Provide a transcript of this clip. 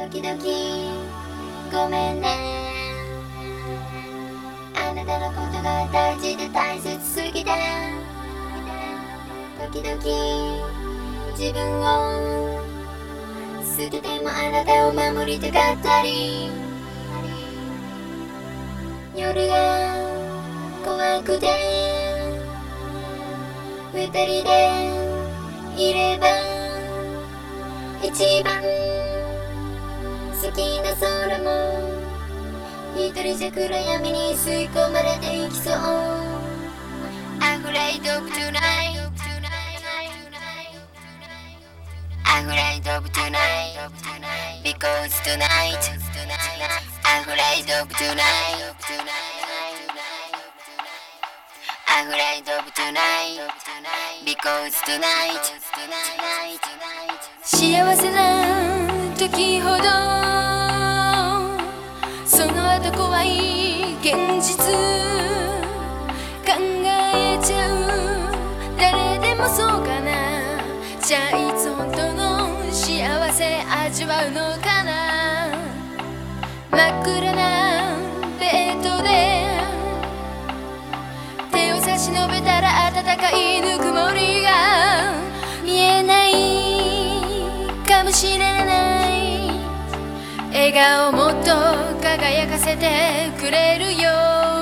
時々ごめんね。あなたのことが大事で大切すぎて。時々自分を。捨ててもあなたを守りたかったり。夜が。怖くて。二人でいれば。一番好きな空も一人じゃ暗闇に吸い込まれていきそう Afraid of tonight Afraid of tonight Because tonight Afraid of tonight Afraid of tonight Because tonight 幸せな時ほど味わうのかな真っ暗なベッドで手を差し伸べたら暖かい。ぬくもりが見えない。かもしれない。笑顔もっと輝かせてくれるよ